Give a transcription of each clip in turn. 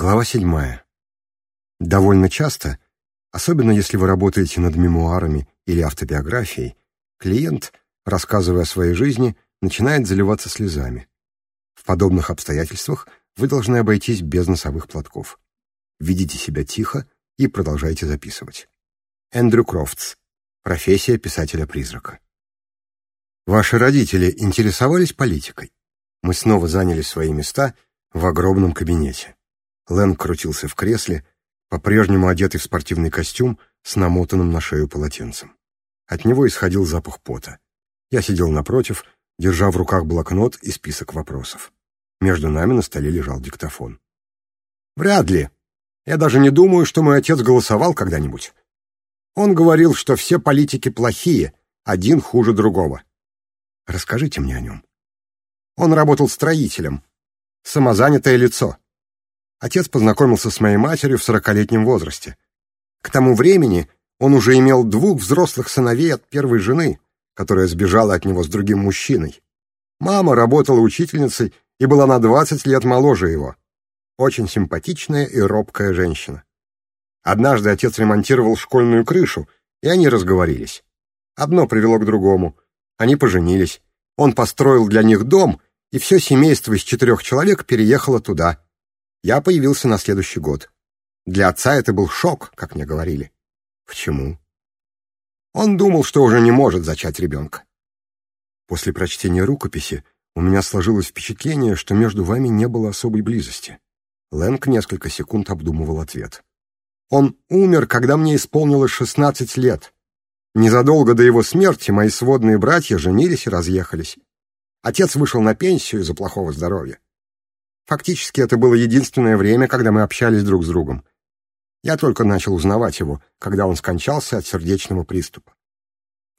Глава 7. Довольно часто, особенно если вы работаете над мемуарами или автобиографией, клиент, рассказывая о своей жизни, начинает заливаться слезами. В подобных обстоятельствах вы должны обойтись без носовых платков. Ведите себя тихо и продолжайте записывать. Эндрю Крофтс. Профессия писателя-призрака. Ваши родители интересовались политикой? Мы снова заняли свои места в огромном кабинете. Лэн крутился в кресле, по-прежнему одетый в спортивный костюм с намотанным на шею полотенцем. От него исходил запах пота. Я сидел напротив, держа в руках блокнот и список вопросов. Между нами на столе лежал диктофон. «Вряд ли. Я даже не думаю, что мой отец голосовал когда-нибудь. Он говорил, что все политики плохие, один хуже другого. Расскажите мне о нем». Он работал строителем. Самозанятое лицо отец познакомился с моей матерью в сорокалетнем возрасте. К тому времени он уже имел двух взрослых сыновей от первой жены, которая сбежала от него с другим мужчиной. Мама работала учительницей и была на 20 лет моложе его. Очень симпатичная и робкая женщина. Однажды отец ремонтировал школьную крышу, и они разговорились. Одно привело к другому. Они поженились. Он построил для них дом, и все семейство из четырех человек переехало туда — я появился на следующий год. Для отца это был шок, как мне говорили. Почему? Он думал, что уже не может зачать ребенка. После прочтения рукописи у меня сложилось впечатление, что между вами не было особой близости. Лэнг несколько секунд обдумывал ответ. Он умер, когда мне исполнилось 16 лет. Незадолго до его смерти мои сводные братья женились и разъехались. Отец вышел на пенсию из-за плохого здоровья. Фактически это было единственное время, когда мы общались друг с другом. Я только начал узнавать его, когда он скончался от сердечного приступа.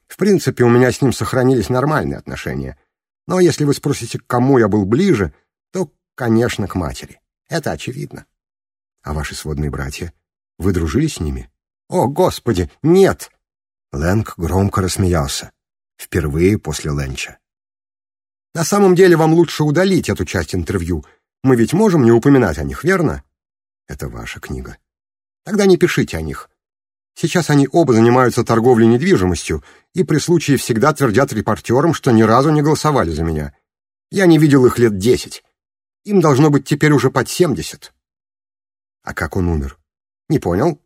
В принципе, у меня с ним сохранились нормальные отношения. Но если вы спросите, к кому я был ближе, то, конечно, к матери. Это очевидно. А ваши сводные братья? Вы дружили с ними? О, Господи, нет! Лэнг громко рассмеялся. Впервые после Лэнча. На самом деле вам лучше удалить эту часть интервью — мы ведь можем не упоминать о них, верно? Это ваша книга. Тогда не пишите о них. Сейчас они оба занимаются торговлей недвижимостью и при случае всегда твердят репортерам, что ни разу не голосовали за меня. Я не видел их лет десять. Им должно быть теперь уже под семьдесят. А как он умер? Не понял?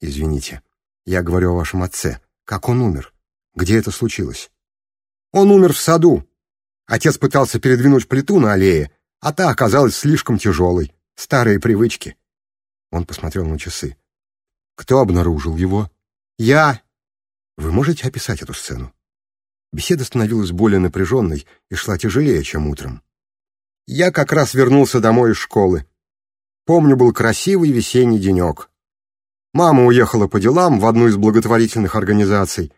Извините. Я говорю о вашем отце. Как он умер? Где это случилось? Он умер в саду. Отец пытался передвинуть плиту на аллее, а та оказалась слишком тяжелой. Старые привычки. Он посмотрел на часы. Кто обнаружил его? Я. Вы можете описать эту сцену? Беседа становилась более напряженной и шла тяжелее, чем утром. Я как раз вернулся домой из школы. Помню, был красивый весенний денек. Мама уехала по делам в одну из благотворительных организаций.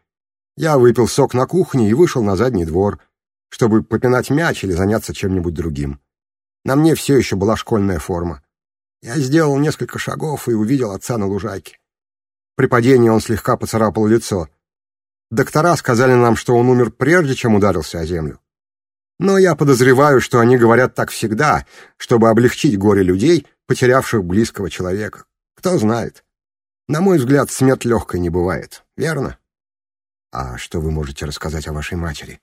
Я выпил сок на кухне и вышел на задний двор, чтобы попинать мяч или заняться чем-нибудь другим. На мне все еще была школьная форма. Я сделал несколько шагов и увидел отца на лужайке. При падении он слегка поцарапал лицо. Доктора сказали нам, что он умер прежде, чем ударился о землю. Но я подозреваю, что они говорят так всегда, чтобы облегчить горе людей, потерявших близкого человека. Кто знает. На мой взгляд, смерть легкой не бывает, верно? А что вы можете рассказать о вашей матери?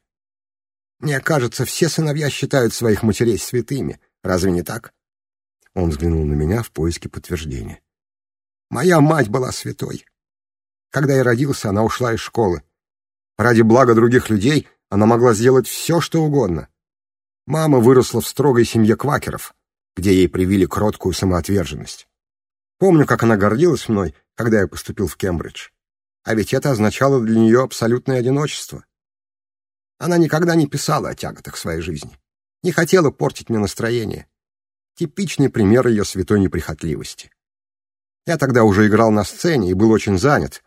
Мне кажется, все сыновья считают своих матерей святыми. Разве не так?» Он взглянул на меня в поиске подтверждения. «Моя мать была святой. Когда я родился, она ушла из школы. Ради блага других людей она могла сделать все, что угодно. Мама выросла в строгой семье квакеров, где ей привили кроткую самоотверженность. Помню, как она гордилась мной, когда я поступил в Кембридж. А ведь это означало для нее абсолютное одиночество. Она никогда не писала о тяготах своей жизни. Не хотела портить мне настроение. Типичный пример ее святой неприхотливости. Я тогда уже играл на сцене и был очень занят.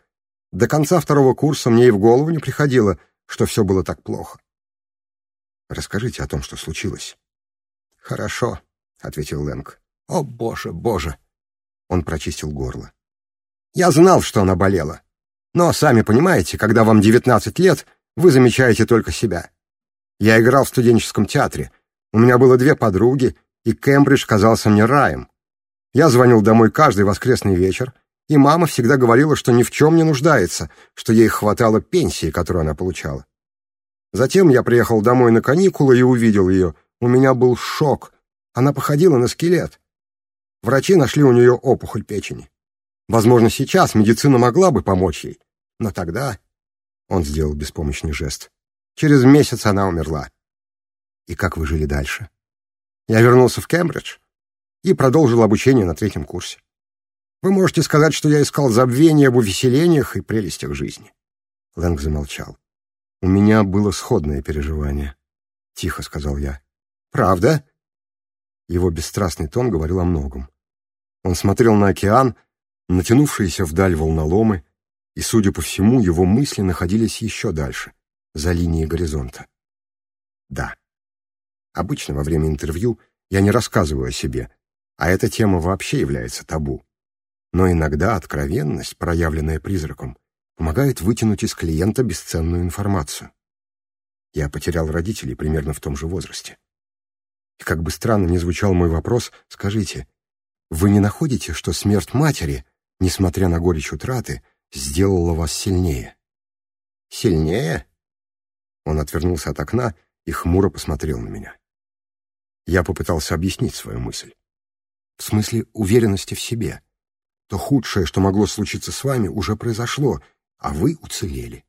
До конца второго курса мне и в голову не приходило, что все было так плохо. Расскажите о том, что случилось. «Хорошо», — ответил Лэнг. «О, боже, боже!» Он прочистил горло. «Я знал, что она болела. Но, сами понимаете, когда вам 19 лет, вы замечаете только себя. Я играл в студенческом театре, у меня было две подруги, и Кембридж казался мне раем. Я звонил домой каждый воскресный вечер, и мама всегда говорила, что ни в чем не нуждается, что ей хватало пенсии, которую она получала. Затем я приехал домой на каникулы и увидел ее. У меня был шок. Она походила на скелет. Врачи нашли у нее опухоль печени. Возможно, сейчас медицина могла бы помочь ей. Но тогда... Он сделал беспомощный жест. Через месяц она умерла и как вы жили дальше? Я вернулся в Кембридж и продолжил обучение на третьем курсе. Вы можете сказать, что я искал забвения в увеселениях и прелестях жизни. Лэнг замолчал. У меня было сходное переживание. Тихо сказал я. Правда? Его бесстрастный тон говорил о многом. Он смотрел на океан, натянувшиеся вдаль волноломы, и, судя по всему, его мысли находились еще дальше, за линией горизонта. Да. Обычно во время интервью я не рассказываю о себе, а эта тема вообще является табу. Но иногда откровенность, проявленная призраком, помогает вытянуть из клиента бесценную информацию. Я потерял родителей примерно в том же возрасте. И как бы странно ни звучал мой вопрос, скажите, вы не находите, что смерть матери, несмотря на горечь утраты, сделала вас сильнее? Сильнее? Он отвернулся от окна и хмуро посмотрел на меня. Я попытался объяснить свою мысль. В смысле уверенности в себе. То худшее, что могло случиться с вами, уже произошло, а вы уцелели.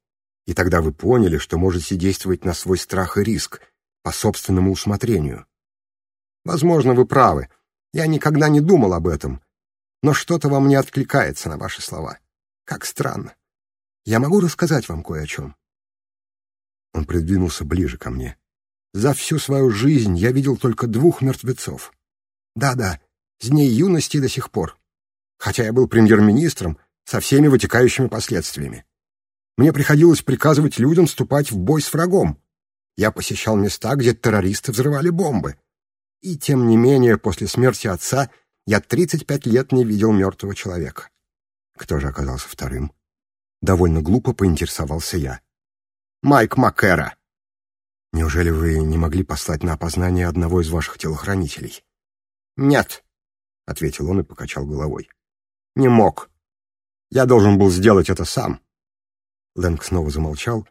И тогда вы поняли, что можете действовать на свой страх и риск, по собственному усмотрению. Возможно, вы правы. Я никогда не думал об этом. Но что-то вам не откликается на ваши слова. Как странно. Я могу рассказать вам кое о чем. Он придвинулся ближе ко мне. За всю свою жизнь я видел только двух мертвецов. Да-да, с дней юности до сих пор. Хотя я был премьер-министром со всеми вытекающими последствиями. Мне приходилось приказывать людям вступать в бой с врагом. Я посещал места, где террористы взрывали бомбы. И тем не менее, после смерти отца я 35 лет не видел мертвого человека. Кто же оказался вторым? Довольно глупо поинтересовался я. «Майк Маккера», Неужели вы не могли послать на опознание одного из ваших телохранителей? Нет, — ответил он и покачал головой. Не мог. Я должен был сделать это сам. Лэнг снова замолчал,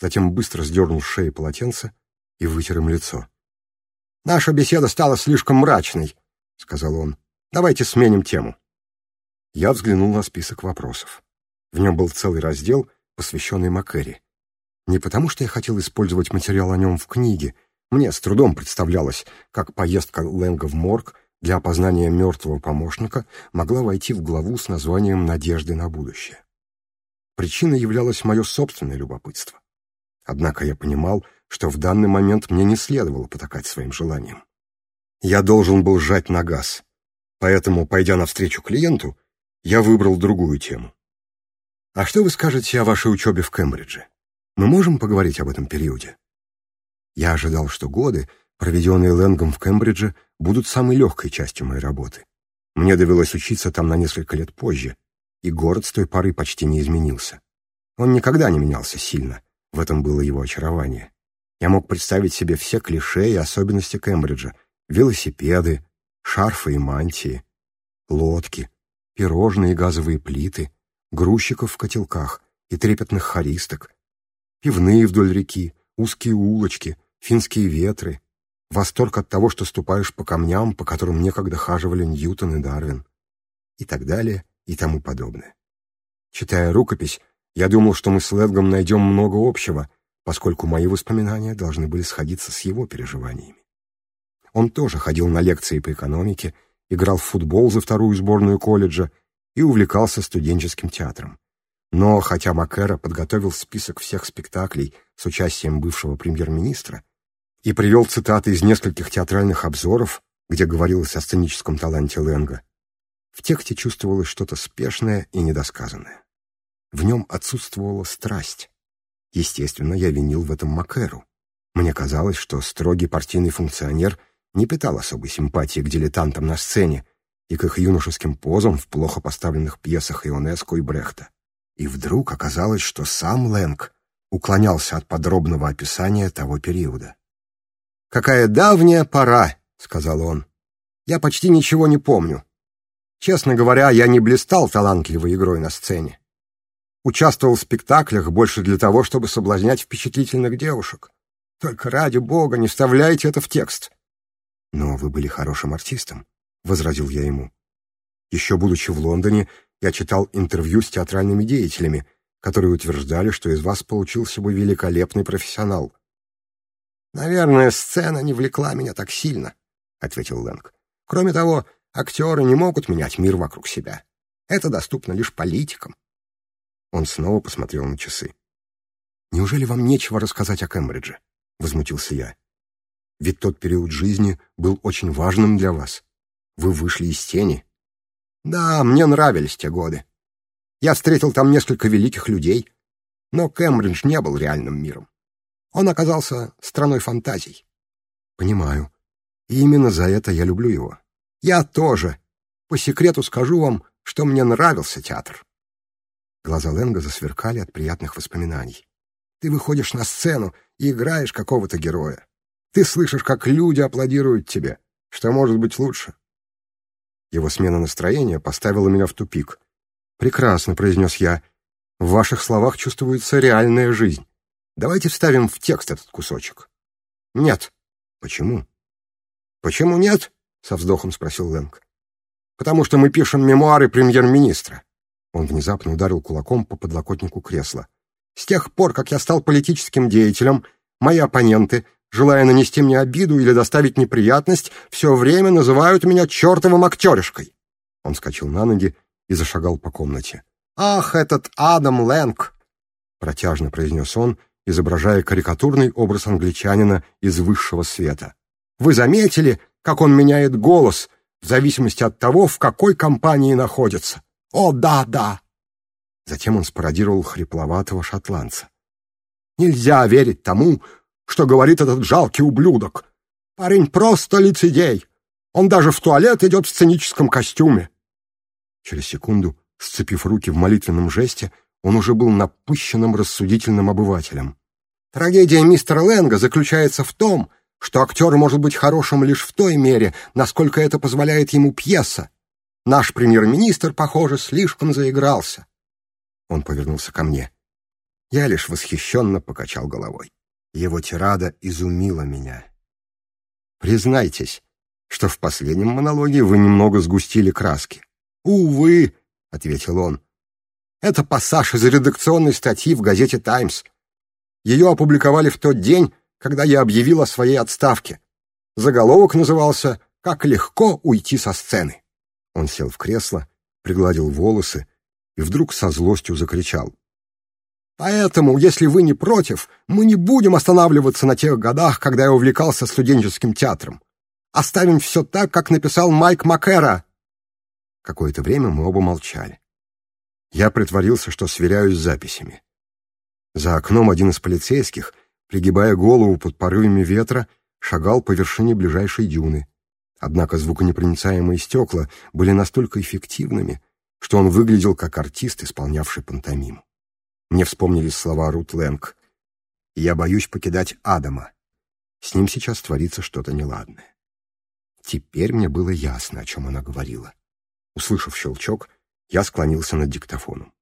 затем быстро сдернул с шеи полотенце и вытер им лицо. «Наша беседа стала слишком мрачной», — сказал он. «Давайте сменим тему». Я взглянул на список вопросов. В нем был целый раздел, посвященный Маккери. Не потому, что я хотел использовать материал о нем в книге. Мне с трудом представлялось, как поездка Лэнга в морг для опознания мертвого помощника могла войти в главу с названием «Надежды на будущее». Причиной являлось мое собственное любопытство. Однако я понимал, что в данный момент мне не следовало потакать своим желанием. Я должен был жать на газ. Поэтому, пойдя навстречу клиенту, я выбрал другую тему. «А что вы скажете о вашей учебе в Кембридже?» Мы можем поговорить об этом периоде?» Я ожидал, что годы, проведенные Лэнгом в Кембридже, будут самой легкой частью моей работы. Мне довелось учиться там на несколько лет позже, и город с той поры почти не изменился. Он никогда не менялся сильно, в этом было его очарование. Я мог представить себе все клише и особенности Кембриджа, велосипеды, шарфы и мантии, лодки, пирожные и газовые плиты, грузчиков в котелках и трепетных хористок, Пивные вдоль реки, узкие улочки, финские ветры. Восторг от того, что ступаешь по камням, по которым некогда хаживали Ньютон и Дарвин. И так далее, и тому подобное. Читая рукопись, я думал, что мы с Ледгом найдем много общего, поскольку мои воспоминания должны были сходиться с его переживаниями. Он тоже ходил на лекции по экономике, играл в футбол за вторую сборную колледжа и увлекался студенческим театром. Но хотя Макера подготовил список всех спектаклей с участием бывшего премьер-министра и привел цитаты из нескольких театральных обзоров, где говорилось о сценическом таланте Лэнга, в тексте чувствовалось что-то спешное и недосказанное. В нем отсутствовала страсть. Естественно, я винил в этом Макеру. Мне казалось, что строгий партийный функционер не питал особой симпатии к дилетантам на сцене и к их юношеским позам в плохо поставленных пьесах Ионеско и Брехта и вдруг оказалось, что сам Лэнг уклонялся от подробного описания того периода. «Какая давняя пора!» — сказал он. «Я почти ничего не помню. Честно говоря, я не блистал талантливой игрой на сцене. Участвовал в спектаклях больше для того, чтобы соблазнять впечатлительных девушек. Только ради бога, не вставляйте это в текст!» «Но вы были хорошим артистом», — возразил я ему. «Еще будучи в Лондоне, я читал интервью с театральными деятелями, которые утверждали, что из вас получился бы великолепный профессионал. «Наверное, сцена не влекла меня так сильно», — ответил Лэнг. «Кроме того, актеры не могут менять мир вокруг себя. Это доступно лишь политикам». Он снова посмотрел на часы. «Неужели вам нечего рассказать о Кембридже?» — возмутился я. «Ведь тот период жизни был очень важным для вас. Вы вышли из тени, да, мне нравились те годы. Я встретил там несколько великих людей, но Кембридж не был реальным миром. Он оказался страной фантазий. Понимаю. И именно за это я люблю его. Я тоже. По секрету скажу вам, что мне нравился театр. Глаза Ленга засверкали от приятных воспоминаний. Ты выходишь на сцену и играешь какого-то героя. Ты слышишь, как люди аплодируют тебе. Что может быть лучше? Его смена настроения поставила меня в тупик. «Прекрасно», — произнес я. «В ваших словах чувствуется реальная жизнь. Давайте вставим в текст этот кусочек». «Нет». «Почему?» «Почему нет?» — со вздохом спросил Лэнг. «Потому что мы пишем мемуары премьер-министра». Он внезапно ударил кулаком по подлокотнику кресла. «С тех пор, как я стал политическим деятелем, мои оппоненты желая нанести мне обиду или доставить неприятность, все время называют меня чертовым актеришкой. Он вскочил на ноги и зашагал по комнате. «Ах, этот Адам Лэнг!» протяжно произнес он, изображая карикатурный образ англичанина из высшего света. «Вы заметили, как он меняет голос в зависимости от того, в какой компании находится? О, да, да!» Затем он спародировал хрипловатого шотландца. «Нельзя верить тому, что говорит этот жалкий ублюдок. Парень просто лицедей. Он даже в туалет идет в сценическом костюме. Через секунду, сцепив руки в молитвенном жесте, он уже был напыщенным рассудительным обывателем. Трагедия мистера Лэнга заключается в том, что актер может быть хорошим лишь в той мере, насколько это позволяет ему пьеса. Наш премьер-министр, похоже, слишком заигрался. Он повернулся ко мне. Я лишь восхищенно покачал головой. Его тирада изумила меня. «Признайтесь, что в последнем монологе вы немного сгустили краски». «Увы», — ответил он, — «это пассаж из редакционной статьи в газете «Таймс». Ее опубликовали в тот день, когда я объявил о своей отставке. Заголовок назывался «Как легко уйти со сцены». Он сел в кресло, пригладил волосы и вдруг со злостью закричал. Поэтому, если вы не против, мы не будем останавливаться на тех годах, когда я увлекался студенческим театром. Оставим все так, как написал Майк Макера. Какое-то время мы оба молчали. Я притворился, что сверяюсь с записями. За окном один из полицейских, пригибая голову под порывами ветра, шагал по вершине ближайшей дюны. Однако звуконепроницаемые стекла были настолько эффективными, что он выглядел как артист, исполнявший пантомиму. Мне вспомнились слова Рут Лэнг. «Я боюсь покидать Адама. С ним сейчас творится что-то неладное». Теперь мне было ясно, о чем она говорила. Услышав щелчок, я склонился над диктофоном.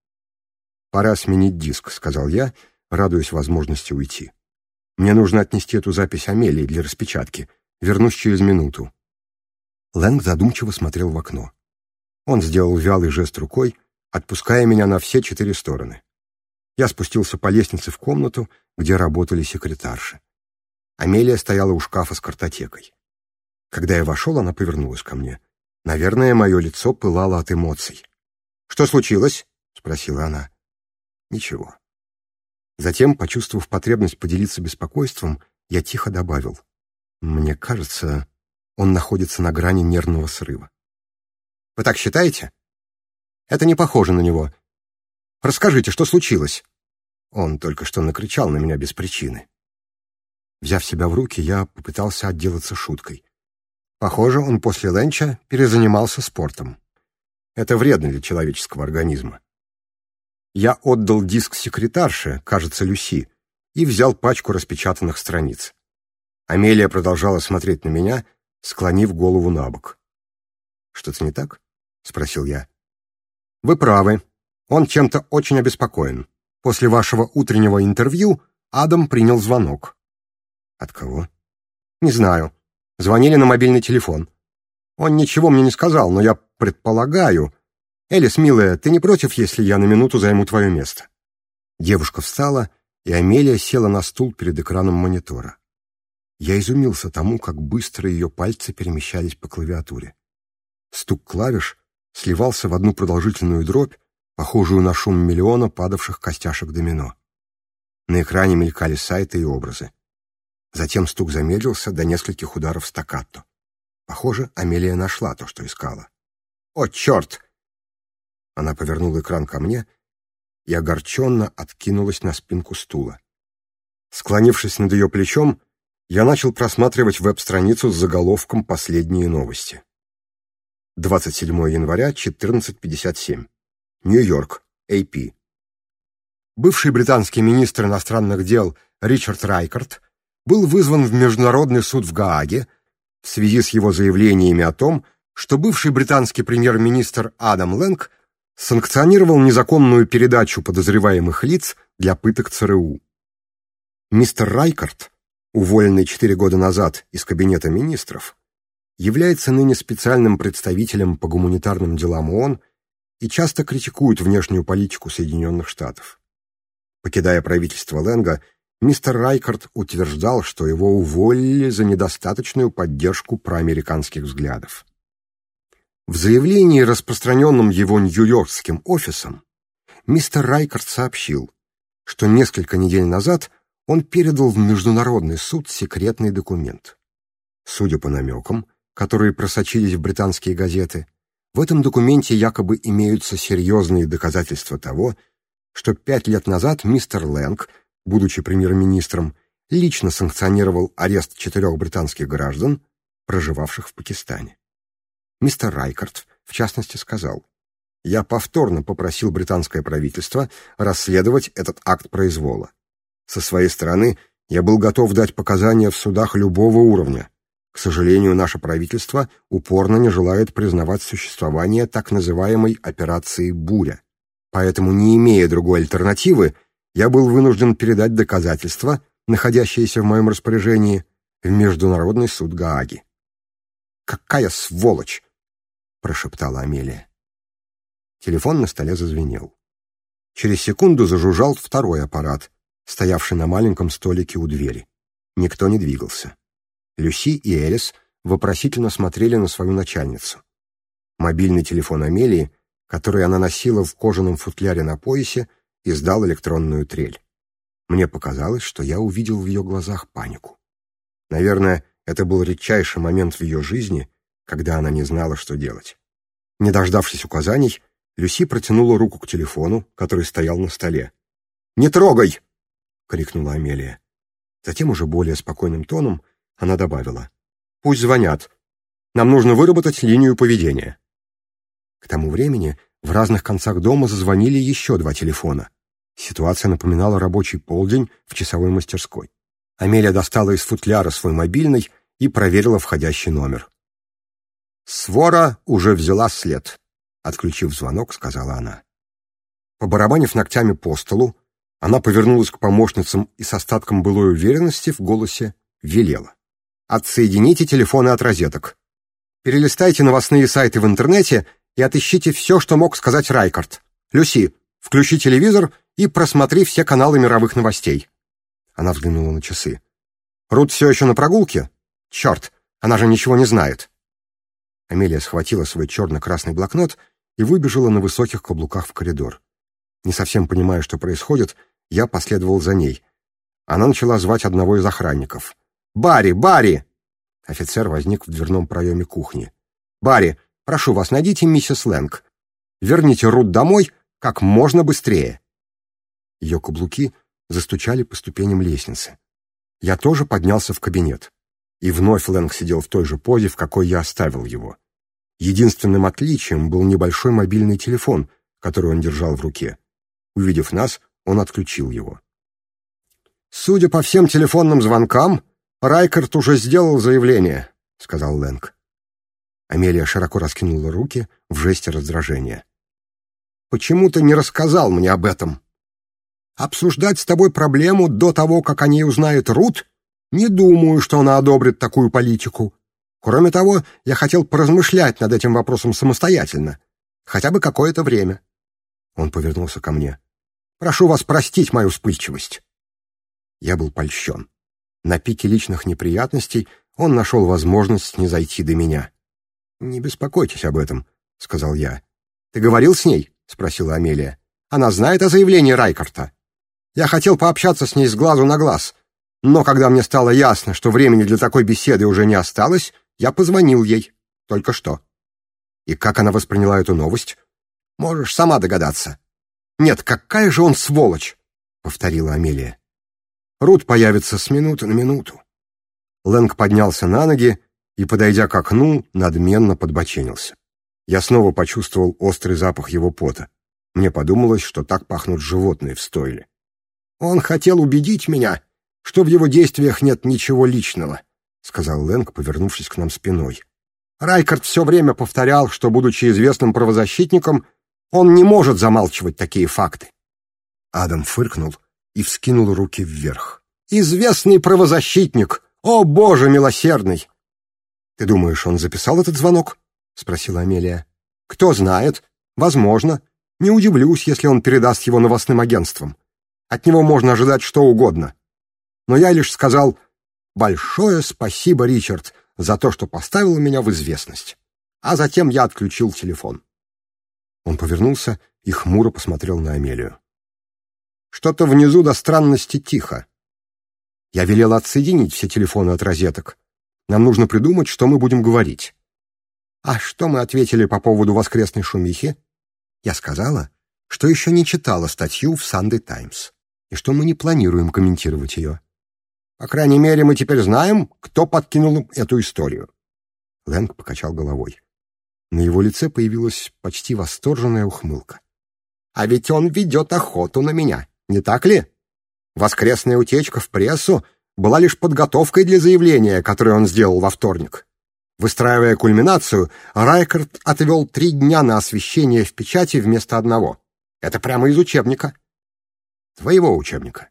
«Пора сменить диск», — сказал я, радуясь возможности уйти. «Мне нужно отнести эту запись Амелии для распечатки. Вернусь через минуту». Лэнг задумчиво смотрел в окно. Он сделал вялый жест рукой, отпуская меня на все четыре стороны. Я спустился по лестнице в комнату, где работали секретарши. Амелия стояла у шкафа с картотекой. Когда я вошел, она повернулась ко мне. Наверное, мое лицо пылало от эмоций. «Что случилось?» — спросила она. «Ничего». Затем, почувствовав потребность поделиться беспокойством, я тихо добавил. «Мне кажется, он находится на грани нервного срыва». «Вы так считаете?» «Это не похоже на него. Расскажите, что случилось?» Он только что накричал на меня без причины. Взяв себя в руки, я попытался отделаться шуткой. Похоже, он после ленча перезанимался спортом. Это вредно для человеческого организма. Я отдал диск секретарше, кажется, Люси, и взял пачку распечатанных страниц. Амелия продолжала смотреть на меня, склонив голову на бок. «Что-то не так?» — спросил я. «Вы правы. Он чем-то очень обеспокоен. После вашего утреннего интервью Адам принял звонок. От кого? Не знаю. Звонили на мобильный телефон. Он ничего мне не сказал, но я предполагаю... Элис, милая, ты не против, если я на минуту займу твое место? Девушка встала, и Амелия села на стул перед экраном монитора. Я изумился тому, как быстро ее пальцы перемещались по клавиатуре. Стук клавиш сливался в одну продолжительную дробь, похожую на шум миллиона падавших костяшек домино. На экране мелькали сайты и образы. Затем стук замедлился до нескольких ударов стаккато. Похоже, Амелия нашла то, что искала. «О, черт!» Она повернула экран ко мне и огорченно откинулась на спинку стула. Склонившись над ее плечом, я начал просматривать веб-страницу с заголовком «Последние новости». 27 января, 14.57. Нью-Йорк, AP. Бывший британский министр иностранных дел Ричард Райкерт был вызван в Международный суд в Гааге в связи с его заявлениями о том, что бывший британский премьер-министр Адам Лэнг санкционировал незаконную передачу подозреваемых лиц для пыток ЦРУ. Мистер Райкард, уволенный четыре года назад из Кабинета министров, является ныне специальным представителем по гуманитарным делам ООН и часто критикуют внешнюю политику Соединенных Штатов. Покидая правительство Лэнга, мистер Райкард утверждал, что его уволили за недостаточную поддержку проамериканских взглядов. В заявлении, распространенном его нью-йоркским офисом, мистер Райкард сообщил, что несколько недель назад он передал в Международный суд секретный документ. Судя по намекам, которые просочились в британские газеты, в этом документе якобы имеются серьезные доказательства того, что пять лет назад мистер Лэнг, будучи премьер-министром, лично санкционировал арест четырех британских граждан, проживавших в Пакистане. Мистер Райкард, в частности, сказал, «Я повторно попросил британское правительство расследовать этот акт произвола. Со своей стороны, я был готов дать показания в судах любого уровня, к сожалению, наше правительство упорно не желает признавать существование так называемой операции «Буря». Поэтому, не имея другой альтернативы, я был вынужден передать доказательства, находящиеся в моем распоряжении, в Международный суд Гааги. «Какая сволочь!» — прошептала Амелия. Телефон на столе зазвенел. Через секунду зажужжал второй аппарат, стоявший на маленьком столике у двери. Никто не двигался. Люси и Элис вопросительно смотрели на свою начальницу. Мобильный телефон Амелии, который она носила в кожаном футляре на поясе, издал электронную трель. Мне показалось, что я увидел в ее глазах панику. Наверное, это был редчайший момент в ее жизни, когда она не знала, что делать. Не дождавшись указаний, Люси протянула руку к телефону, который стоял на столе. «Не трогай!» — крикнула Амелия. Затем уже более спокойным тоном она добавила. «Пусть звонят. Нам нужно выработать линию поведения». К тому времени в разных концах дома зазвонили еще два телефона. Ситуация напоминала рабочий полдень в часовой мастерской. Амелия достала из футляра свой мобильный и проверила входящий номер. «Свора уже взяла след», — отключив звонок, сказала она. Побарабанив ногтями по столу, она повернулась к помощницам и с остатком былой уверенности в голосе велела. Отсоедините телефоны от розеток. Перелистайте новостные сайты в интернете и отыщите все, что мог сказать Райкард. Люси, включи телевизор и просмотри все каналы мировых новостей. Она взглянула на часы. Рут все еще на прогулке? Черт, она же ничего не знает. Амелия схватила свой черно-красный блокнот и выбежала на высоких каблуках в коридор. Не совсем понимая, что происходит, я последовал за ней. Она начала звать одного из охранников. «Барри! Барри!» Офицер возник в дверном проеме кухни. «Барри, прошу вас, найдите миссис Лэнг. Верните Рут домой как можно быстрее». Ее каблуки застучали по ступеням лестницы. Я тоже поднялся в кабинет. И вновь Лэнг сидел в той же позе, в какой я оставил его. Единственным отличием был небольшой мобильный телефон, который он держал в руке. Увидев нас, он отключил его. «Судя по всем телефонным звонкам, «Райкард уже сделал заявление», — сказал Лэнг. Амелия широко раскинула руки в жесте раздражения. «Почему ты не рассказал мне об этом? Обсуждать с тобой проблему до того, как о ней узнает Рут? Не думаю, что она одобрит такую политику. Кроме того, я хотел поразмышлять над этим вопросом самостоятельно. Хотя бы какое-то время». Он повернулся ко мне. «Прошу вас простить мою вспыльчивость». Я был польщен. На пике личных неприятностей он нашел возможность не зайти до меня. «Не беспокойтесь об этом», — сказал я. «Ты говорил с ней?» — спросила Амелия. «Она знает о заявлении Райкарта. Я хотел пообщаться с ней с глазу на глаз, но когда мне стало ясно, что времени для такой беседы уже не осталось, я позвонил ей. Только что». «И как она восприняла эту новость?» «Можешь сама догадаться». «Нет, какая же он сволочь!» — повторила Амелия. Рут появится с минуты на минуту. Лэнг поднялся на ноги и, подойдя к окну, надменно подбоченился. Я снова почувствовал острый запах его пота. Мне подумалось, что так пахнут животные в стойле. «Он хотел убедить меня, что в его действиях нет ничего личного», — сказал Лэнг, повернувшись к нам спиной. Райкард все время повторял, что, будучи известным правозащитником, он не может замалчивать такие факты. Адам фыркнул — и вскинул руки вверх. «Известный правозащитник! О, Боже милосердный!» «Ты думаешь, он записал этот звонок?» — спросила Амелия. «Кто знает. Возможно. Не удивлюсь, если он передаст его новостным агентствам. От него можно ожидать что угодно. Но я лишь сказал «Большое спасибо, Ричард, за то, что поставил меня в известность». А затем я отключил телефон. Он повернулся и хмуро посмотрел на Амелию. Что-то внизу до странности тихо. Я велел отсоединить все телефоны от розеток. Нам нужно придумать, что мы будем говорить. А что мы ответили по поводу воскресной шумихи? Я сказала, что еще не читала статью в Санды Таймс и что мы не планируем комментировать ее. По крайней мере, мы теперь знаем, кто подкинул эту историю. Лэнг покачал головой. На его лице появилась почти восторженная ухмылка. «А ведь он ведет охоту на меня. Не так ли? Воскресная утечка в прессу была лишь подготовкой для заявления, которое он сделал во вторник. Выстраивая кульминацию, Райкард отвел три дня на освещение в печати вместо одного. Это прямо из учебника. Твоего учебника.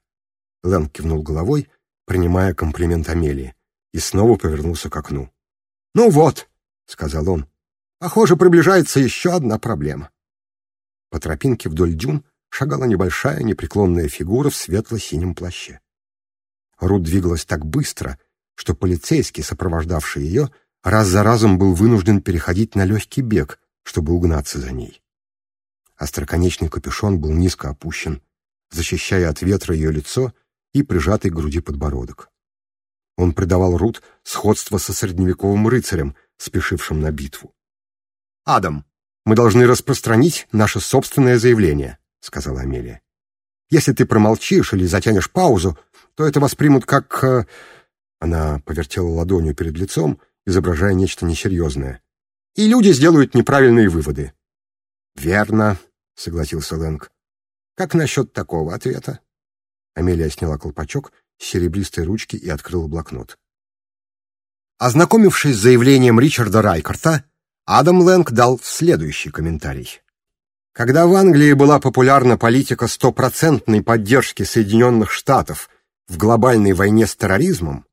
Лэн кивнул головой, принимая комплимент Амелии, и снова повернулся к окну. «Ну вот», — сказал он, — «похоже, приближается еще одна проблема». По тропинке вдоль дюн шагала небольшая непреклонная фигура в светло-синем плаще. Рут двигалась так быстро, что полицейский, сопровождавший ее, раз за разом был вынужден переходить на легкий бег, чтобы угнаться за ней. Остроконечный капюшон был низко опущен, защищая от ветра ее лицо и прижатый к груди подбородок. Он придавал Рут сходство со средневековым рыцарем, спешившим на битву. «Адам, мы должны распространить наше собственное заявление», — сказала Амелия. «Если ты промолчишь или затянешь паузу, то это воспримут как...» э, Она повертела ладонью перед лицом, изображая нечто несерьезное. «И люди сделают неправильные выводы». «Верно», — согласился Лэнг. «Как насчет такого ответа?» Амелия сняла колпачок с серебристой ручки и открыла блокнот. Ознакомившись с заявлением Ричарда Райкарта, Адам Лэнг дал следующий комментарий. Когда в Англии была популярна политика стопроцентной поддержки Соединенных Штатов в глобальной войне с терроризмом,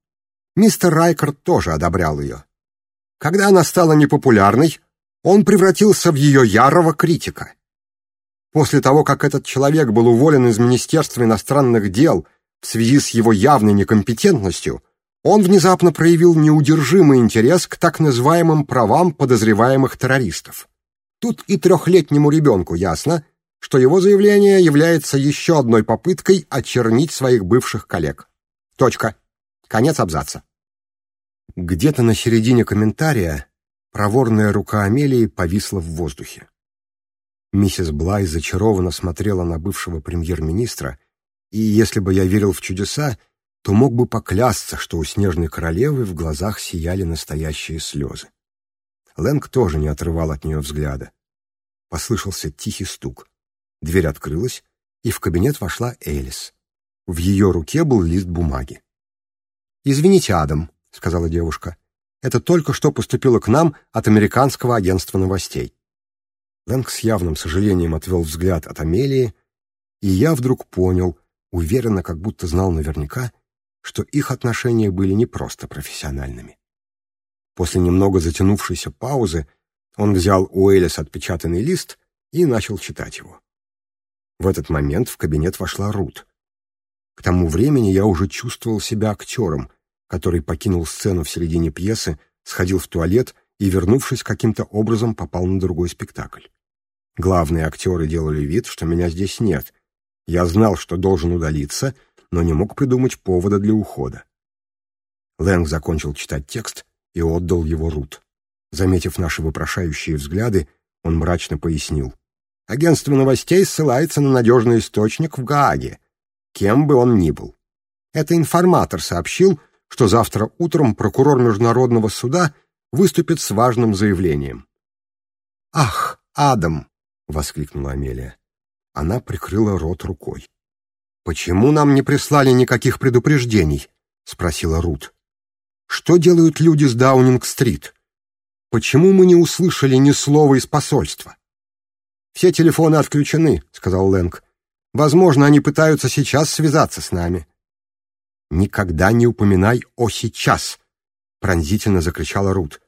мистер Райкард тоже одобрял ее. Когда она стала непопулярной, он превратился в ее ярого критика. После того, как этот человек был уволен из Министерства иностранных дел в связи с его явной некомпетентностью, он внезапно проявил неудержимый интерес к так называемым правам подозреваемых террористов. Тут и трехлетнему ребенку ясно, что его заявление является еще одной попыткой очернить своих бывших коллег. Точка. Конец абзаца. Где-то на середине комментария проворная рука Амелии повисла в воздухе. Миссис Блай зачарованно смотрела на бывшего премьер-министра, и если бы я верил в чудеса, то мог бы поклясться, что у снежной королевы в глазах сияли настоящие слезы. Лэнг тоже не отрывал от нее взгляда. Послышался тихий стук. Дверь открылась, и в кабинет вошла Элис. В ее руке был лист бумаги. «Извините, Адам», — сказала девушка. «Это только что поступило к нам от американского агентства новостей». Лэнг с явным сожалением отвел взгляд от Амелии, и я вдруг понял, уверенно, как будто знал наверняка, что их отношения были не просто профессиональными. После немного затянувшейся паузы он взял у Элис отпечатанный лист и начал читать его. В этот момент в кабинет вошла Рут. К тому времени я уже чувствовал себя актером, который покинул сцену в середине пьесы, сходил в туалет и, вернувшись, каким-то образом попал на другой спектакль. Главные актеры делали вид, что меня здесь нет. Я знал, что должен удалиться, но не мог придумать повода для ухода. Лэнг закончил читать текст и отдал его Рут. Заметив наши вопрошающие взгляды, он мрачно пояснил. «Агентство новостей ссылается на надежный источник в Гааге, кем бы он ни был. Это информатор сообщил, что завтра утром прокурор Международного суда выступит с важным заявлением». «Ах, Адам!» — воскликнула Амелия. Она прикрыла рот рукой. «Почему нам не прислали никаких предупреждений?» — спросила Рут. Что делают люди с Даунинг-стрит? Почему мы не услышали ни слова из посольства? «Все телефоны отключены», — сказал Лэнг. «Возможно, они пытаются сейчас связаться с нами». «Никогда не упоминай о «сейчас», — пронзительно закричала Рут.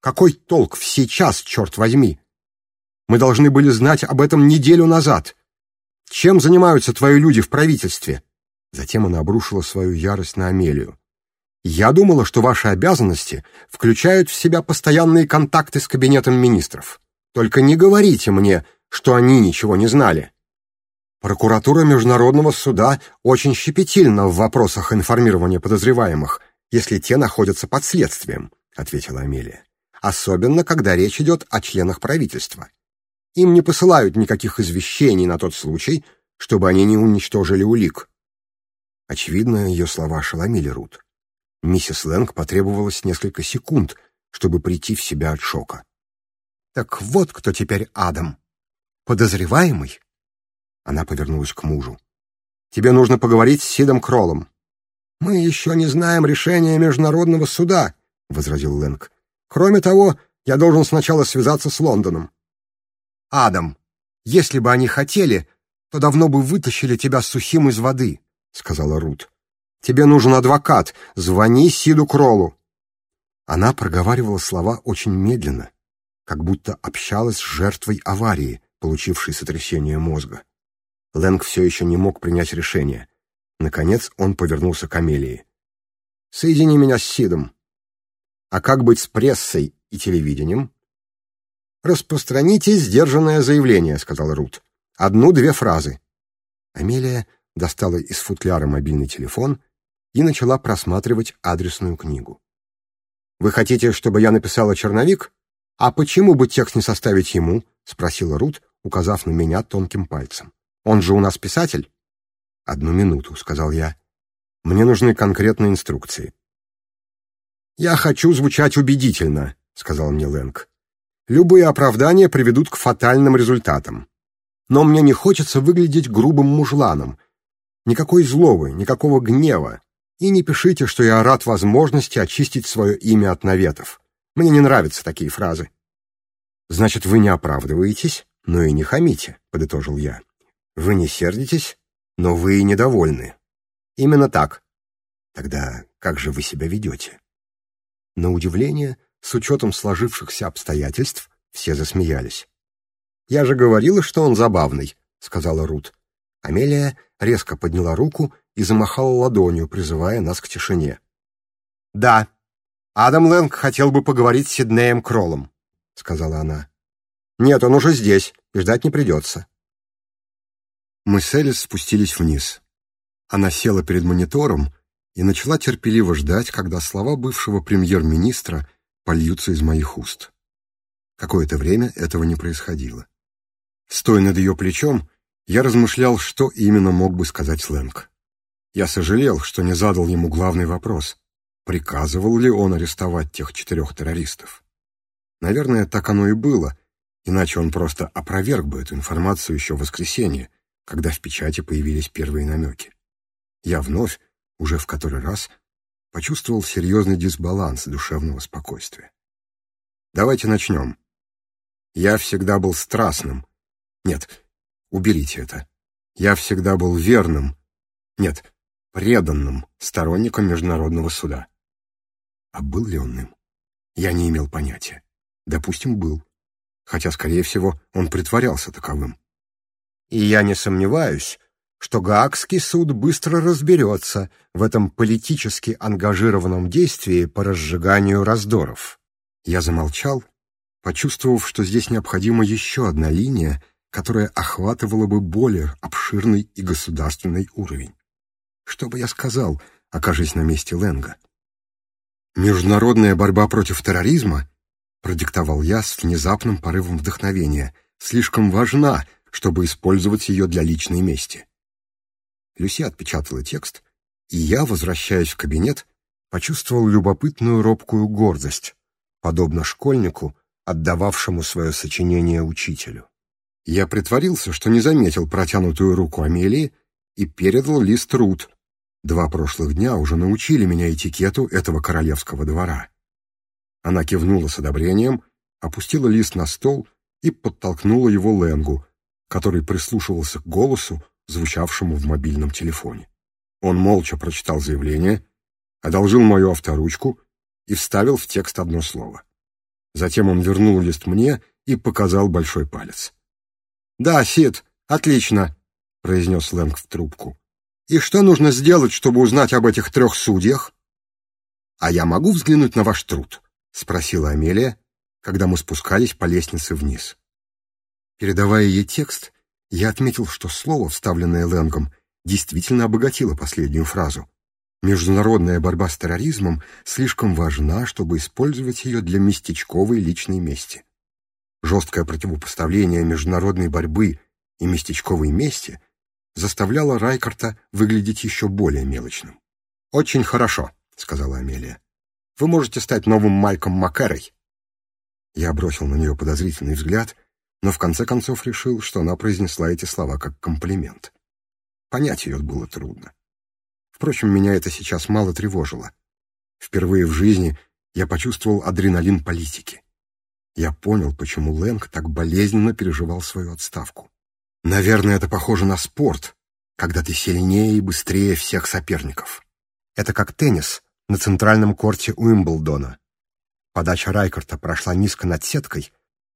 «Какой толк в «сейчас», черт возьми? Мы должны были знать об этом неделю назад. Чем занимаются твои люди в правительстве?» Затем она обрушила свою ярость на Амелию. Я думала, что ваши обязанности включают в себя постоянные контакты с кабинетом министров. Только не говорите мне, что они ничего не знали. Прокуратура Международного суда очень щепетильна в вопросах информирования подозреваемых, если те находятся под следствием, ответила Амелия. Особенно, когда речь идет о членах правительства. Им не посылают никаких извещений на тот случай, чтобы они не уничтожили улик. Очевидно, ее слова ошеломили Рут. Миссис Лэнг потребовалось несколько секунд, чтобы прийти в себя от шока. «Так вот кто теперь Адам. Подозреваемый?» Она повернулась к мужу. «Тебе нужно поговорить с Сидом Кроллом». «Мы еще не знаем решения Международного суда», — возразил Лэнг. «Кроме того, я должен сначала связаться с Лондоном». «Адам, если бы они хотели, то давно бы вытащили тебя сухим из воды», — сказала Рут. Тебе нужен адвокат. Звони Сиду Кролу. Она проговаривала слова очень медленно, как будто общалась с жертвой аварии, получившей сотрясение мозга. Лэнг все еще не мог принять решение. Наконец он повернулся к Амелии. «Соедини меня с Сидом. А как быть с прессой и телевидением?» «Распространите сдержанное заявление», — сказал Рут. «Одну-две фразы». Амелия достала из футляра мобильный телефон и начала просматривать адресную книгу. «Вы хотите, чтобы я написала черновик? А почему бы текст не составить ему?» — спросила Рут, указав на меня тонким пальцем. «Он же у нас писатель?» «Одну минуту», — сказал я. «Мне нужны конкретные инструкции». «Я хочу звучать убедительно», — сказал мне Лэнг. «Любые оправдания приведут к фатальным результатам. Но мне не хочется выглядеть грубым мужланом. Никакой злобы, никакого гнева. И не пишите, что я рад возможности очистить свое имя от наветов. Мне не нравятся такие фразы. Значит, вы не оправдываетесь, но и не хамите, подытожил я. Вы не сердитесь, но вы и недовольны. Именно так. Тогда как же вы себя ведете? На удивление, с учетом сложившихся обстоятельств, все засмеялись. «Я же говорила, что он забавный», — сказала Рут. Амелия резко подняла руку и замахал ладонью, призывая нас к тишине. «Да, Адам Лэнг хотел бы поговорить с Сиднеем Кроллом», — сказала она. «Нет, он уже здесь, и ждать не придется». Мы с Элис спустились вниз. Она села перед монитором и начала терпеливо ждать, когда слова бывшего премьер-министра польются из моих уст. Какое-то время этого не происходило. Стоя над ее плечом, я размышлял, что именно мог бы сказать Лэнг. Я сожалел, что не задал ему главный вопрос. Приказывал ли он арестовать тех четырех террористов? Наверное, так оно и было, иначе он просто опроверг бы эту информацию еще в воскресенье, когда в печати появились первые намеки. Я вновь, уже в который раз, почувствовал серьезный дисбаланс душевного спокойствия. Давайте начнем. Я всегда был страстным. Нет, уберите это. Я всегда был верным. Нет, преданным сторонником международного суда. А был ли он им? Я не имел понятия. Допустим, был. Хотя, скорее всего, он притворялся таковым. И я не сомневаюсь, что Гаагский суд быстро разберется в этом политически ангажированном действии по разжиганию раздоров. Я замолчал, почувствовав, что здесь необходима еще одна линия, которая охватывала бы более обширный и государственный уровень. Что бы я сказал, окажись на месте Ленга? «Международная борьба против терроризма», — продиктовал я с внезапным порывом вдохновения, «слишком важна, чтобы использовать ее для личной мести». Люси отпечатала текст, и я, возвращаясь в кабинет, почувствовал любопытную робкую гордость, подобно школьнику, отдававшему свое сочинение учителю. Я притворился, что не заметил протянутую руку Амелии и передал лист Рут, Два прошлых дня уже научили меня этикету этого королевского двора. Она кивнула с одобрением, опустила лист на стол и подтолкнула его Ленгу, который прислушивался к голосу, звучавшему в мобильном телефоне. Он молча прочитал заявление, одолжил мою авторучку и вставил в текст одно слово. Затем он вернул лист мне и показал большой палец. «Да, Сид, отлично», — произнес Лэнг в трубку. И что нужно сделать, чтобы узнать об этих трех судьях? «А я могу взглянуть на ваш труд?» — спросила Амелия, когда мы спускались по лестнице вниз. Передавая ей текст, я отметил, что слово, вставленное Лэнгом, действительно обогатило последнюю фразу. Международная борьба с терроризмом слишком важна, чтобы использовать ее для местечковой личной мести. Жесткое противопоставление международной борьбы и местечковой мести заставляло Райкарта выглядеть еще более мелочным. «Очень хорошо», — сказала Амелия. «Вы можете стать новым Майком Маккарой». Я бросил на нее подозрительный взгляд, но в конце концов решил, что она произнесла эти слова как комплимент. Понять ее было трудно. Впрочем, меня это сейчас мало тревожило. Впервые в жизни я почувствовал адреналин политики. Я понял, почему Лэнг так болезненно переживал свою отставку. Наверное, это похоже на спорт, когда ты сильнее и быстрее всех соперников. Это как теннис на центральном корте Уимблдона. Подача Райкерта прошла низко над сеткой,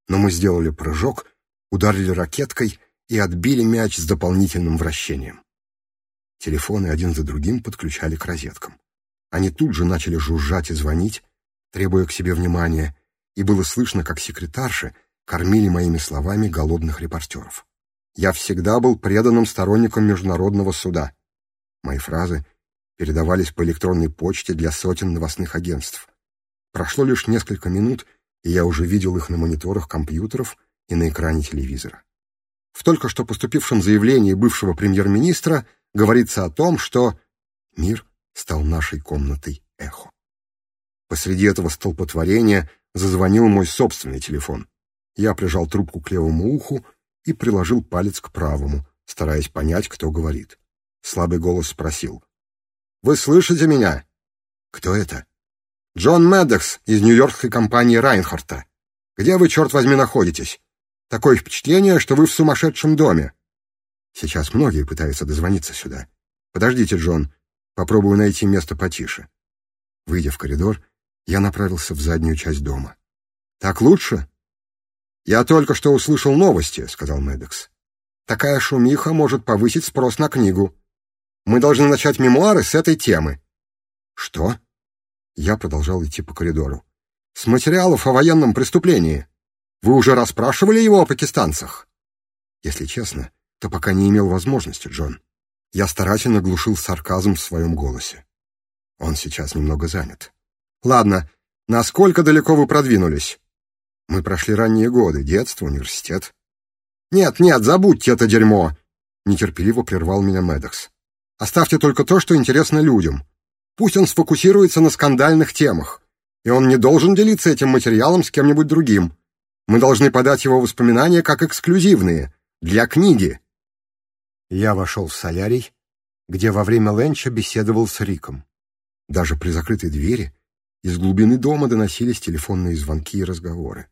но мы сделали прыжок, ударили ракеткой и отбили мяч с дополнительным вращением. Телефоны один за другим подключали к розеткам. Они тут же начали жужжать и звонить, требуя к себе внимания, и было слышно, как секретарши кормили моими словами голодных репортеров. Я всегда был преданным сторонником международного суда. Мои фразы передавались по электронной почте для сотен новостных агентств. Прошло лишь несколько минут, и я уже видел их на мониторах компьютеров и на экране телевизора. В только что поступившем заявлении бывшего премьер-министра говорится о том, что мир стал нашей комнатой эхо. Посреди этого столпотворения зазвонил мой собственный телефон. Я прижал трубку к левому уху и приложил палец к правому, стараясь понять, кто говорит. Слабый голос спросил. «Вы слышите меня?» «Кто это?» «Джон Медекс из нью-йоркской компании Райнхарта. Где вы, черт возьми, находитесь? Такое впечатление, что вы в сумасшедшем доме». «Сейчас многие пытаются дозвониться сюда. Подождите, Джон, попробую найти место потише». Выйдя в коридор, я направился в заднюю часть дома. «Так лучше?» «Я только что услышал новости», — сказал Мэддокс. «Такая шумиха может повысить спрос на книгу. Мы должны начать мемуары с этой темы». «Что?» Я продолжал идти по коридору. «С материалов о военном преступлении. Вы уже расспрашивали его о пакистанцах?» «Если честно, то пока не имел возможности, Джон». Я старательно глушил сарказм в своем голосе. Он сейчас немного занят. «Ладно, насколько далеко вы продвинулись?» Мы прошли ранние годы, детство, университет. «Нет, нет, забудьте это дерьмо!» Нетерпеливо прервал меня Медокс. «Оставьте только то, что интересно людям. Пусть он сфокусируется на скандальных темах. И он не должен делиться этим материалом с кем-нибудь другим. Мы должны подать его воспоминания как эксклюзивные, для книги». Я вошел в солярий, где во время ленча беседовал с Риком. Даже при закрытой двери из глубины дома доносились телефонные звонки и разговоры.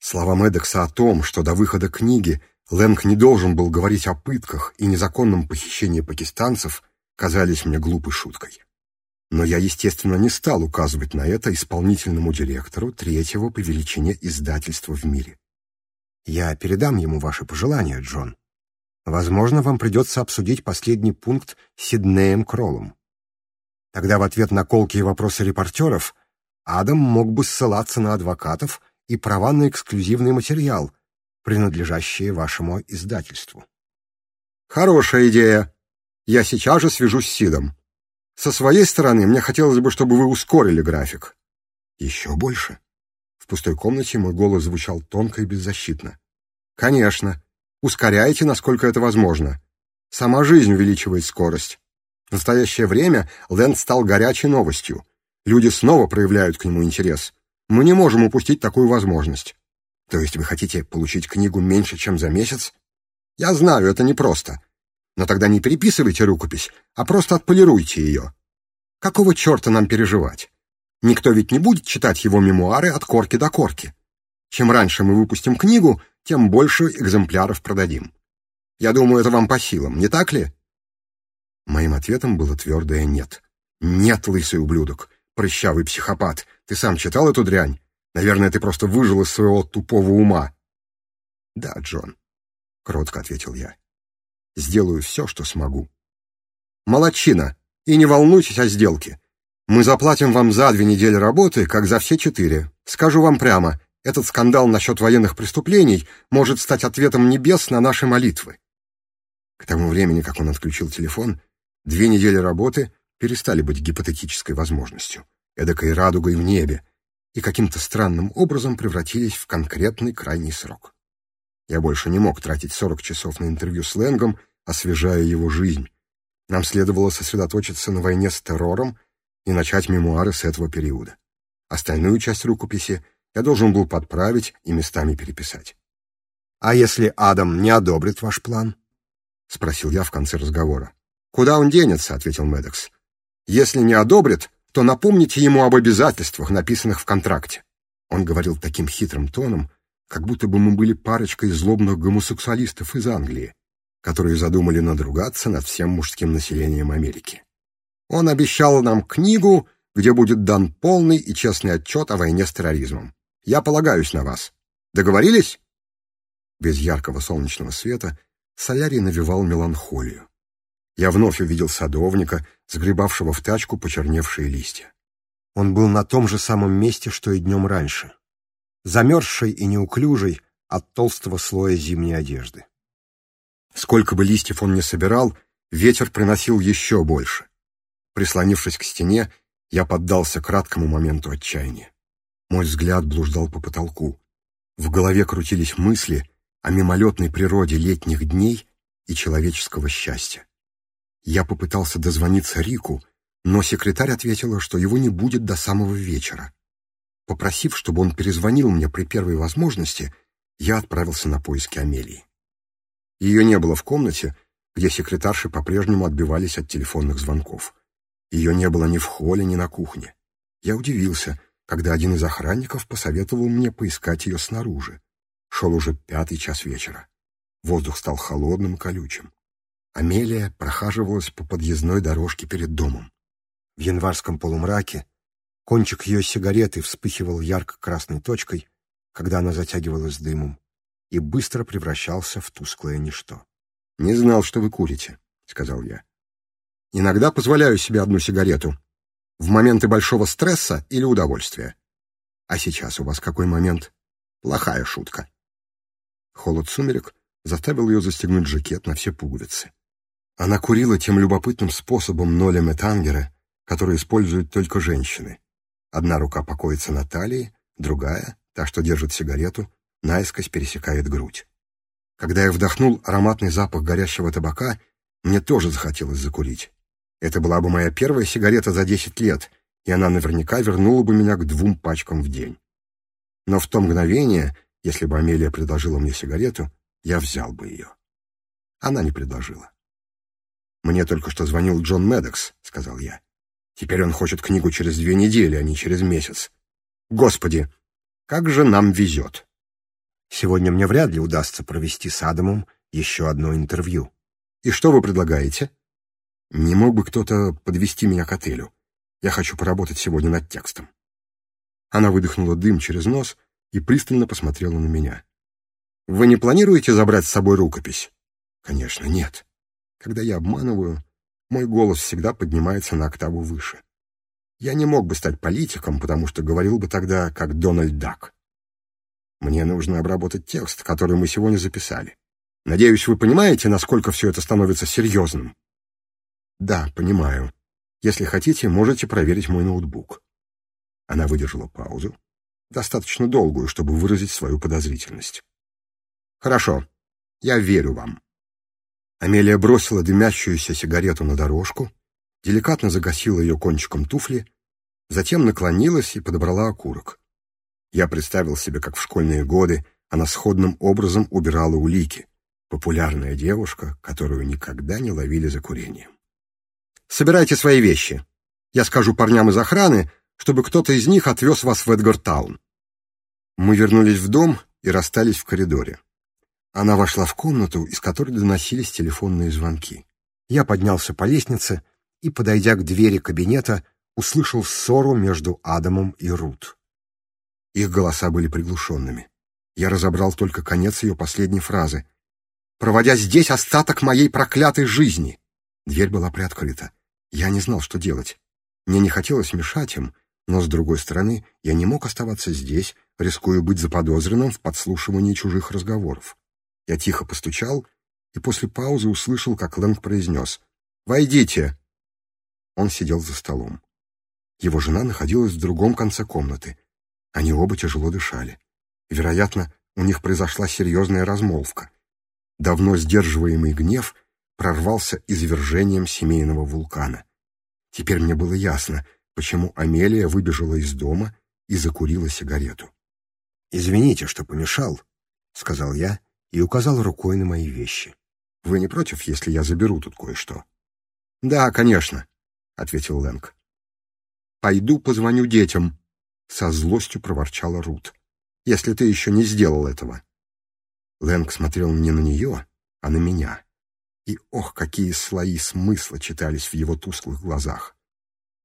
Словам Эдекса о том, что до выхода книги Лэнг не должен был говорить о пытках и незаконном похищении пакистанцев, казались мне глупой шуткой. Но я, естественно, не стал указывать на это исполнительному директору третьего по величине издательства в мире. Я передам ему ваши пожелания, Джон. Возможно, вам придется обсудить последний пункт с Сиднеем Кроллом. Тогда в ответ на колкие вопросы репортеров Адам мог бы ссылаться на адвокатов, и права на эксклюзивный материал, принадлежащие вашему издательству. Хорошая идея. Я сейчас же свяжусь с Сидом. Со своей стороны, мне хотелось бы, чтобы вы ускорили график. Еще больше. В пустой комнате мой голос звучал тонко и беззащитно. Конечно. Ускоряйте, насколько это возможно. Сама жизнь увеличивает скорость. В настоящее время Лэнд стал горячей новостью. Люди снова проявляют к нему интерес. Мы не можем упустить такую возможность. То есть вы хотите получить книгу меньше, чем за месяц? Я знаю, это непросто. Но тогда не переписывайте рукопись, а просто отполируйте ее. Какого черта нам переживать? Никто ведь не будет читать его мемуары от корки до корки. Чем раньше мы выпустим книгу, тем больше экземпляров продадим. Я думаю, это вам по силам, не так ли? Моим ответом было твердое «нет». «Нет, лысый ублюдок, прыщавый психопат, ты сам читал эту дрянь? Наверное, ты просто выжил из своего тупого ума. Да, Джон, кротко ответил я. Сделаю все, что смогу. Молодчина, и не волнуйтесь о сделке. Мы заплатим вам за две недели работы, как за все четыре. Скажу вам прямо, этот скандал насчет военных преступлений может стать ответом небес на наши молитвы. К тому времени, как он отключил телефон, две недели работы перестали быть гипотетической возможностью эдакой радугой в небе, и каким-то странным образом превратились в конкретный крайний срок. Я больше не мог тратить 40 часов на интервью с Лэнгом, освежая его жизнь. Нам следовало сосредоточиться на войне с террором и начать мемуары с этого периода. Остальную часть рукописи я должен был подправить и местами переписать. «А если Адам не одобрит ваш план?» — спросил я в конце разговора. «Куда он денется?» — ответил Медекс. «Если не одобрит, что напомните ему об обязательствах, написанных в контракте. Он говорил таким хитрым тоном, как будто бы мы были парочкой злобных гомосексуалистов из Англии, которые задумали надругаться над всем мужским населением Америки. Он обещал нам книгу, где будет дан полный и честный отчет о войне с терроризмом. Я полагаюсь на вас. Договорились? Без яркого солнечного света солярий навевал меланхолию. Я вновь увидел садовника, сгребавшего в тачку почерневшие листья. Он был на том же самом месте, что и днем раньше. Замерзший и неуклюжий от толстого слоя зимней одежды. Сколько бы листьев он ни собирал, ветер приносил еще больше. Прислонившись к стене, я поддался краткому моменту отчаяния. Мой взгляд блуждал по потолку. В голове крутились мысли о мимолетной природе летних дней и человеческого счастья. Я попытался дозвониться Рику, но секретарь ответила, что его не будет до самого вечера. Попросив, чтобы он перезвонил мне при первой возможности, я отправился на поиски Амелии. Ее не было в комнате, где секретарши по-прежнему отбивались от телефонных звонков. Ее не было ни в холле, ни на кухне. Я удивился, когда один из охранников посоветовал мне поискать ее снаружи. Шел уже пятый час вечера. Воздух стал холодным, колючим. Амелия прохаживалась по подъездной дорожке перед домом. В январском полумраке кончик ее сигареты вспыхивал ярко-красной точкой, когда она затягивалась дымом, и быстро превращался в тусклое ничто. «Не знал, что вы курите», — сказал я. «Иногда позволяю себе одну сигарету. В моменты большого стресса или удовольствия. А сейчас у вас какой момент? Плохая шутка». Холод сумерек заставил ее застегнуть жакет на все пуговицы. Она курила тем любопытным способом Ноля Метангера, который используют только женщины. Одна рука покоится на талии, другая, та, что держит сигарету, наискось пересекает грудь. Когда я вдохнул ароматный запах горящего табака, мне тоже захотелось закурить. Это была бы моя первая сигарета за 10 лет, и она наверняка вернула бы меня к двум пачкам в день. Но в то мгновение, если бы Амелия предложила мне сигарету, я взял бы ее. Она не предложила. «Мне только что звонил Джон Медекс», — сказал я. «Теперь он хочет книгу через две недели, а не через месяц. Господи, как же нам везет!» «Сегодня мне вряд ли удастся провести с Адамом еще одно интервью». «И что вы предлагаете?» «Не мог бы кто-то подвести меня к отелю. Я хочу поработать сегодня над текстом». Она выдохнула дым через нос и пристально посмотрела на меня. «Вы не планируете забрать с собой рукопись?» «Конечно, нет. Когда я обманываю, мой голос всегда поднимается на октаву выше. Я не мог бы стать политиком, потому что говорил бы тогда как Дональд Дак. Мне нужно обработать текст, который мы сегодня записали. Надеюсь, вы понимаете, насколько все это становится серьезным. Да, понимаю. Если хотите, можете проверить мой ноутбук. Она выдержала паузу, достаточно долгую, чтобы выразить свою подозрительность. Хорошо, я верю вам. Амелия бросила дымящуюся сигарету на дорожку, деликатно загасила ее кончиком туфли, затем наклонилась и подобрала окурок. Я представил себе, как в школьные годы она сходным образом убирала улики. Популярная девушка, которую никогда не ловили за курением. «Собирайте свои вещи. Я скажу парням из охраны, чтобы кто-то из них отвез вас в Эдгартаун». Мы вернулись в дом и расстались в коридоре. Она вошла в комнату, из которой доносились телефонные звонки. Я поднялся по лестнице и, подойдя к двери кабинета, услышал ссору между Адамом и Рут. Их голоса были приглушенными. Я разобрал только конец ее последней фразы. «Проводя здесь остаток моей проклятой жизни!» Дверь была приоткрыта. Я не знал, что делать. Мне не хотелось мешать им, но, с другой стороны, я не мог оставаться здесь, рискуя быть заподозренным в подслушивании чужих разговоров. Я тихо постучал и после паузы услышал, как Лэнг произнес «Войдите!». Он сидел за столом. Его жена находилась в другом конце комнаты. Они оба тяжело дышали. Вероятно, у них произошла серьезная размолвка. Давно сдерживаемый гнев прорвался извержением семейного вулкана. Теперь мне было ясно, почему Амелия выбежала из дома и закурила сигарету. «Извините, что помешал», — сказал я и указал рукой на мои вещи. «Вы не против, если я заберу тут кое-что?» «Да, конечно», — ответил Лэнг. «Пойду позвоню детям», — со злостью проворчала Рут. «Если ты еще не сделал этого». Лэнг смотрел не на нее, а на меня. И ох, какие слои смысла читались в его тусклых глазах.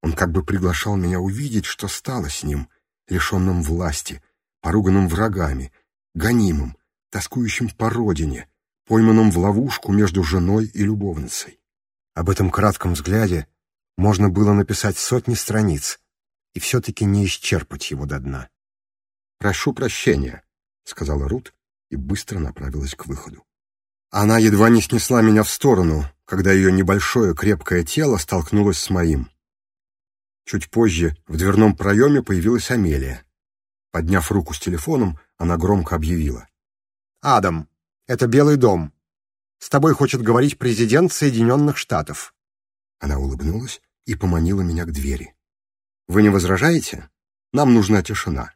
Он как бы приглашал меня увидеть, что стало с ним, лишенным власти, поруганным врагами, гонимым, тоскующим по родине, пойманным в ловушку между женой и любовницей. Об этом кратком взгляде можно было написать сотни страниц и все-таки не исчерпать его до дна. «Прошу прощения», — сказала Рут и быстро направилась к выходу. Она едва не снесла меня в сторону, когда ее небольшое крепкое тело столкнулось с моим. Чуть позже в дверном проеме появилась Амелия. Подняв руку с телефоном, она громко объявила. «Адам, это Белый дом. С тобой хочет говорить президент Соединенных Штатов». Она улыбнулась и поманила меня к двери. «Вы не возражаете? Нам нужна тишина».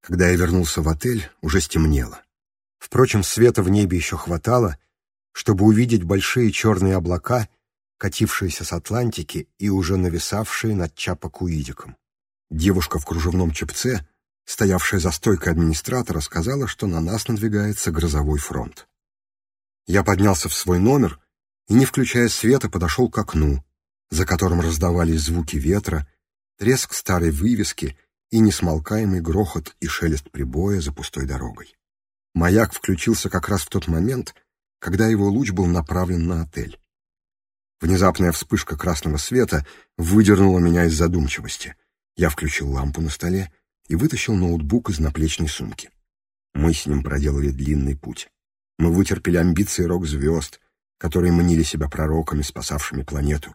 Когда я вернулся в отель, уже стемнело. Впрочем, света в небе еще хватало, чтобы увидеть большие черные облака, катившиеся с Атлантики и уже нависавшие над Чапакуидиком. Девушка в кружевном чепце стоявшая за стойкой администратора, сказала, что на нас надвигается грозовой фронт. Я поднялся в свой номер и, не включая света, подошел к окну, за которым раздавались звуки ветра, треск старой вывески и несмолкаемый грохот и шелест прибоя за пустой дорогой. Маяк включился как раз в тот момент, когда его луч был направлен на отель. Внезапная вспышка красного света выдернула меня из задумчивости. Я включил лампу на столе — и вытащил ноутбук из наплечной сумки. Мы с ним проделали длинный путь. Мы вытерпели амбиции рок-звезд, которые манили себя пророками, спасавшими планету.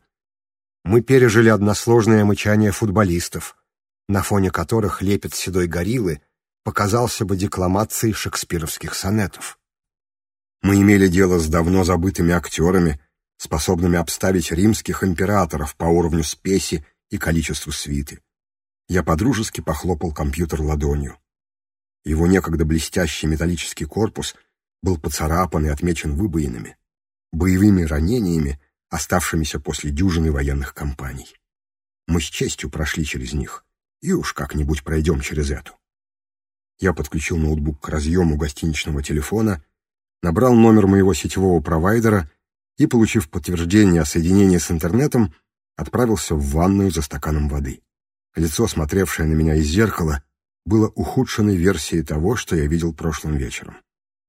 Мы пережили односложное мычание футболистов, на фоне которых лепет седой гориллы показался бы декламацией шекспировских сонетов. Мы имели дело с давно забытыми актерами, способными обставить римских императоров по уровню спеси и количеству свиты. Я подружески похлопал компьютер ладонью. Его некогда блестящий металлический корпус был поцарапан и отмечен выбоинами, боевыми ранениями, оставшимися после дюжины военных кампаний. Мы с честью прошли через них, и уж как-нибудь пройдем через эту. Я подключил ноутбук к разъему гостиничного телефона, набрал номер моего сетевого провайдера и, получив подтверждение о соединении с интернетом, отправился в ванную за стаканом воды. Лицо, смотревшее на меня из зеркала, было ухудшенной версией того, что я видел прошлым вечером.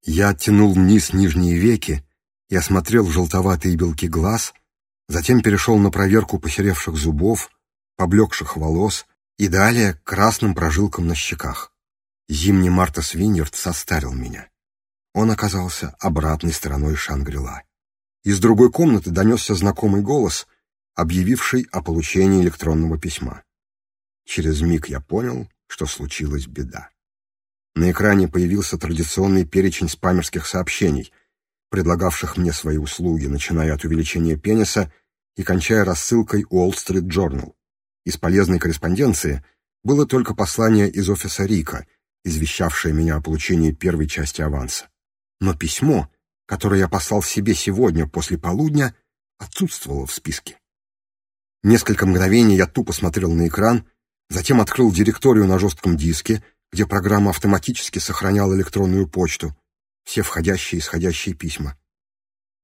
Я оттянул вниз нижние веки и осмотрел желтоватые белки глаз, затем перешел на проверку посеревших зубов, поблекших волос и далее к красным прожилкам на щеках. Зимний Марта Свиньерд состарил меня. Он оказался обратной стороной Шангрила. Из другой комнаты донесся знакомый голос, объявивший о получении электронного письма. Через миг я понял, что случилась беда. На экране появился традиционный перечень спамерских сообщений, предлагавших мне свои услуги, начиная от увеличения пениса и кончая рассылкой Wall Street Journal. Из полезной корреспонденции было только послание из офиса Рика, извещавшее меня о получении первой части аванса. Но письмо, которое я послал себе сегодня после полудня, отсутствовало в списке. Несколько мгновений я тупо смотрел на экран, Затем открыл директорию на жестком диске, где программа автоматически сохраняла электронную почту, все входящие и исходящие письма.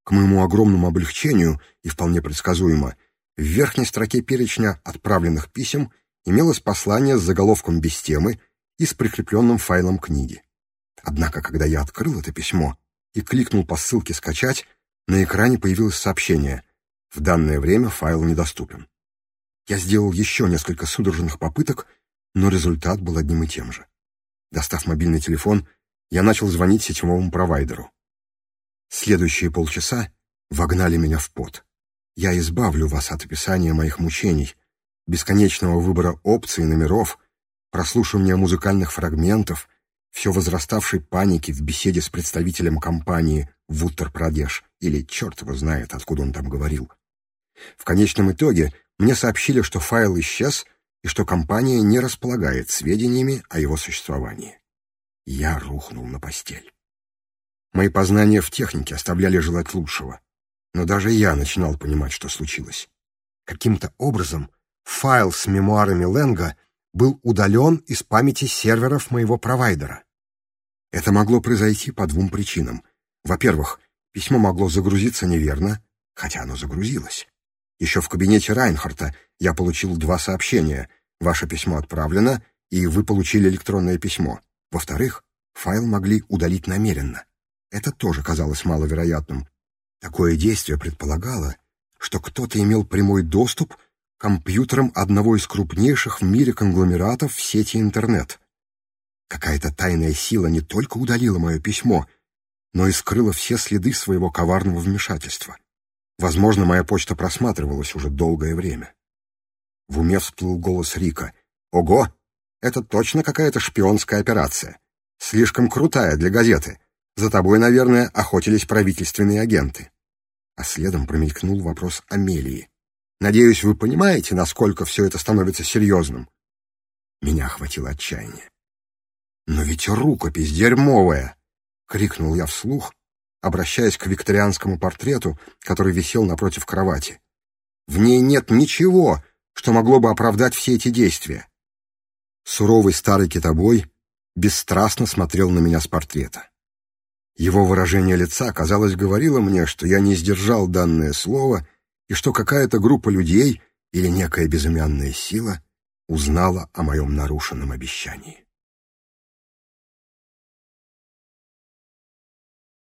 К моему огромному облегчению и вполне предсказуемо, в верхней строке перечня отправленных писем имелось послание с заголовком без темы и с прикрепленным файлом книги. Однако, когда я открыл это письмо и кликнул по ссылке «Скачать», на экране появилось сообщение «В данное время файл недоступен». Я сделал еще несколько судорожных попыток, но результат был одним и тем же. Достав мобильный телефон, я начал звонить сетевому провайдеру. Следующие полчаса вогнали меня в пот. Я избавлю вас от описания моих мучений, бесконечного выбора опций, и номеров, прослушивания музыкальных фрагментов, все возраставшей паники в беседе с представителем компании в Уттер-Прадеш или черт его знает, откуда он там говорил — в конечном итоге мне сообщили, что файл исчез и что компания не располагает сведениями о его существовании. Я рухнул на постель. Мои познания в технике оставляли желать лучшего, но даже я начинал понимать, что случилось. Каким-то образом файл с мемуарами Ленга был удален из памяти серверов моего провайдера. Это могло произойти по двум причинам. Во-первых, письмо могло загрузиться неверно, хотя оно загрузилось. Еще в кабинете Райнхарта я получил два сообщения. Ваше письмо отправлено, и вы получили электронное письмо. Во-вторых, файл могли удалить намеренно. Это тоже казалось маловероятным. Такое действие предполагало, что кто-то имел прямой доступ к компьютерам одного из крупнейших в мире конгломератов в сети интернет. Какая-то тайная сила не только удалила мое письмо, но и скрыла все следы своего коварного вмешательства. Возможно, моя почта просматривалась уже долгое время. В уме всплыл голос Рика. «Ого! Это точно какая-то шпионская операция. Слишком крутая для газеты. За тобой, наверное, охотились правительственные агенты». А следом промелькнул вопрос Амелии. «Надеюсь, вы понимаете, насколько все это становится серьезным?» Меня охватило отчаяние. «Но ведь рукопись дерьмовая!» — крикнул я вслух, обращаясь к викторианскому портрету, который висел напротив кровати. В ней нет ничего, что могло бы оправдать все эти действия. Суровый старый китобой бесстрастно смотрел на меня с портрета. Его выражение лица, казалось, говорило мне, что я не сдержал данное слово и что какая-то группа людей или некая безымянная сила узнала о моем нарушенном обещании.